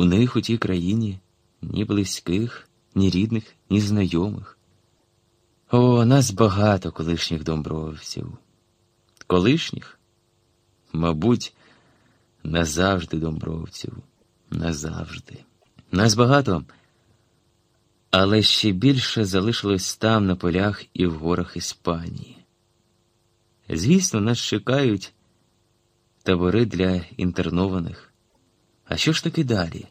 У них у тій країні ні близьких, ні рідних, ні знайомих. О, нас багато колишніх домбровців. Колишніх? Мабуть, назавжди домбровців. Назавжди. Нас багато, але ще більше залишилось там, на полях і в горах Іспанії. Звісно, нас чекають табори для інтернованих. А що ж таки далі?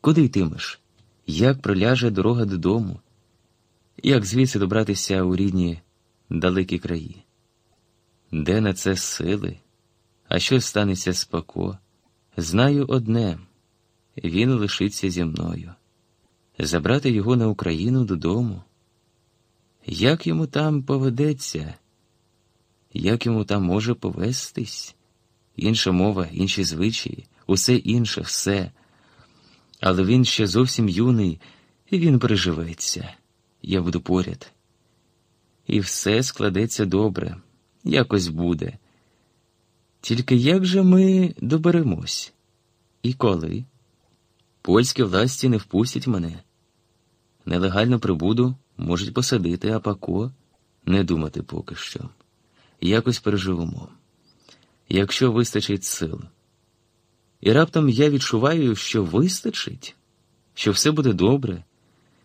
Куди йтимеш? Як проляже дорога додому? Як звідси добратися у рідні далекі краї? Де на це сили? А що станеться з Пако? Знаю одне він лишиться зі мною. Забрати його на Україну додому. Як йому там поведеться? Як йому там може повестись? Інша мова, інші звичаї, усе інше, все. Але він ще зовсім юний, і він переживеться. Я буду поряд. І все складеться добре, якось буде. Тільки як же ми доберемось? І коли? Польські власті не впустять мене. Нелегально прибуду, можуть посадити, а пако не думати поки що. Якось переживемо, якщо вистачить сил. І раптом я відчуваю, що вистачить, що все буде добре.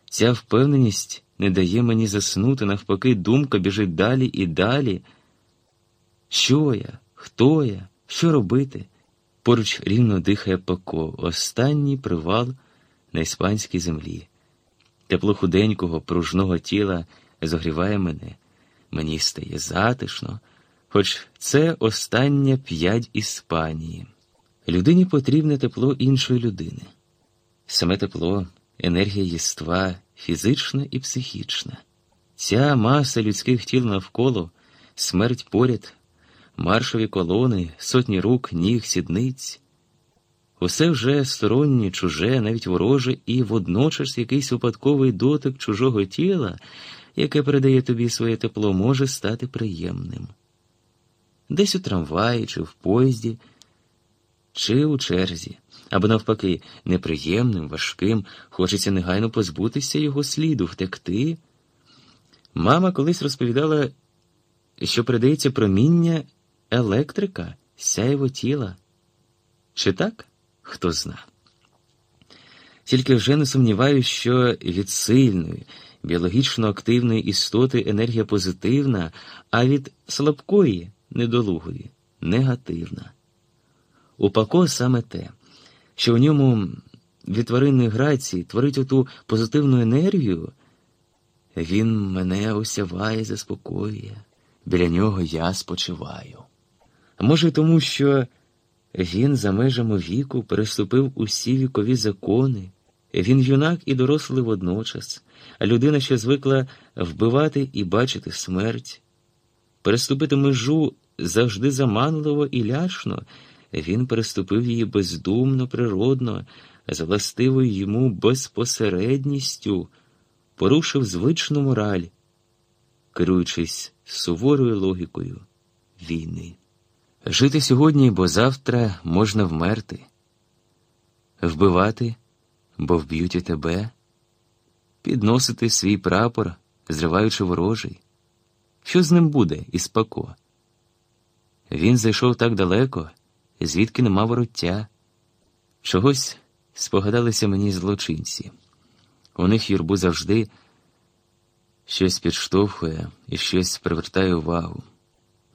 Ця впевненість не дає мені заснути, навпаки, думка біжить далі і далі. Що я? Хто я? Що робити? Поруч рівно дихає Пако, останній привал на іспанській землі. Тепло худенького, пружного тіла зогріває мене, мені стає затишно, хоч це остання п'ять Іспанії. Людині потрібне тепло іншої людини. Саме тепло, енергія єства, фізична і психічна. Ця маса людських тіл навколо, смерть поряд, маршові колони, сотні рук, ніг, сідниць. Усе вже стороннє, чуже, навіть вороже, і водночас якийсь випадковий дотик чужого тіла, яке передає тобі своє тепло, може стати приємним. Десь у трамваї, чи в поїзді, чи у черзі, або навпаки, неприємним, важким, хочеться негайно позбутися його сліду, втекти. Мама колись розповідала, що передається проміння електрика, сяєво тіла. Чи так? Хто зна. Тільки вже не сумніваюся, що від сильної, біологічно активної істоти енергія позитивна, а від слабкої, недолугої, негативна. У Пако саме те, що в ньому від тваринної грації творить оту позитивну енергію, він мене осяває, заспокоює, біля нього я спочиваю. Може, тому, що він за межами віку переступив усі вікові закони, він юнак і дорослий водночас, людина, що звикла вбивати і бачити смерть. Переступити межу завжди заманливо і лячно, він переступив її бездумно, природно, з властивою йому безпосередністю, порушив звичну мораль, керуючись суворою логікою війни. Жити сьогодні, бо завтра можна вмерти, вбивати, бо вб'ють і тебе, підносити свій прапор, зриваючи ворожий. Що з ним буде із Пако? Він зайшов так далеко, звідки нема вороття. Чогось спогадалися мені злочинці. У них юрбу завжди щось підштовхує і щось привертає увагу.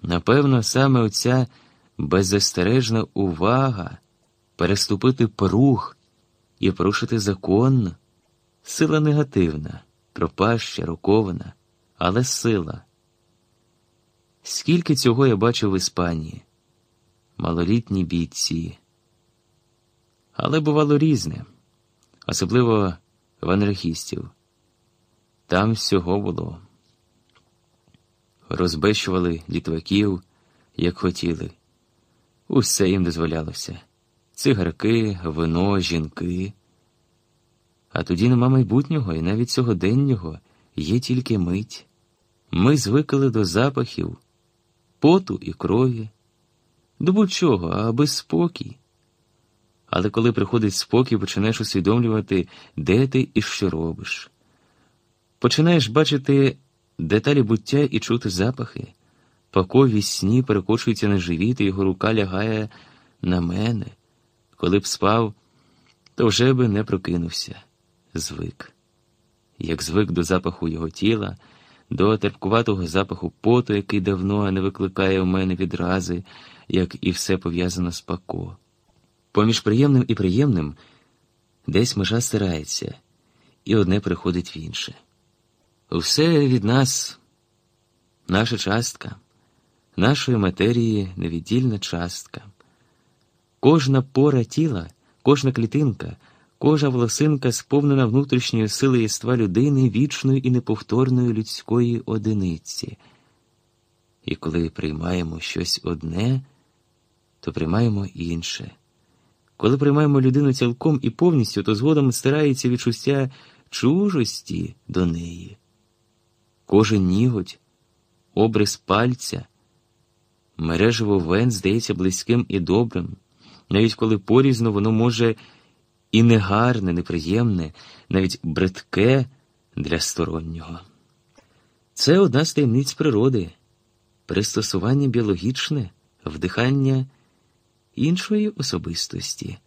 Напевно, саме оця беззастережна увага переступити поруг і порушити закон, сила негативна, пропаща, рукована, але сила. Скільки цього я бачив в Іспанії, малолітні бійці. Але бувало різне, особливо в анархістів. Там всього було розбещували дітваків, як хотіли. Усе їм дозволялося цигарки, вино, жінки. А тоді нема майбутнього і навіть сьогоденнього є тільки мить. Ми звикли до запахів, поту і крові, до будь-чого, аби спокій. Але коли приходить спокій, починаєш усвідомлювати, де ти і що робиш. Починаєш бачити деталі буття і чути запахи. Пако ві сні перекочується на живіт, і його рука лягає на мене. Коли б спав, то вже би не прокинувся. Звик. Як звик до запаху його тіла, до терпкуватого запаху поту, який давно не викликає у мене відрази, як і все пов'язано з пако. Поміж приємним і приємним десь межа стирається, і одне приходить в інше. Все від нас, наша частка, нашої матерії невіддільна частка. Кожна пора тіла, кожна клітинка, кожна волосинка сповнена внутрішньої сили єства людини вічної і неповторної людської одиниці. І коли приймаємо щось одне, то приймаємо інше. Коли приймаємо людину цілком і повністю, то згодом стирається відчуття чужості до неї. Кожен ніготь, обрис пальця, мережево вен здається близьким і добрим, навіть коли порізно воно може і негарне, неприємне, навіть бридке для стороннього. Це одна з таємниць природи, пристосування біологічне, вдихання іншої особистості.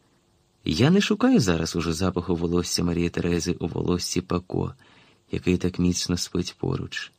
Я не шукаю зараз уже запаху волосся Марії Терези у волоссі Пако, який так міцно спить поруч.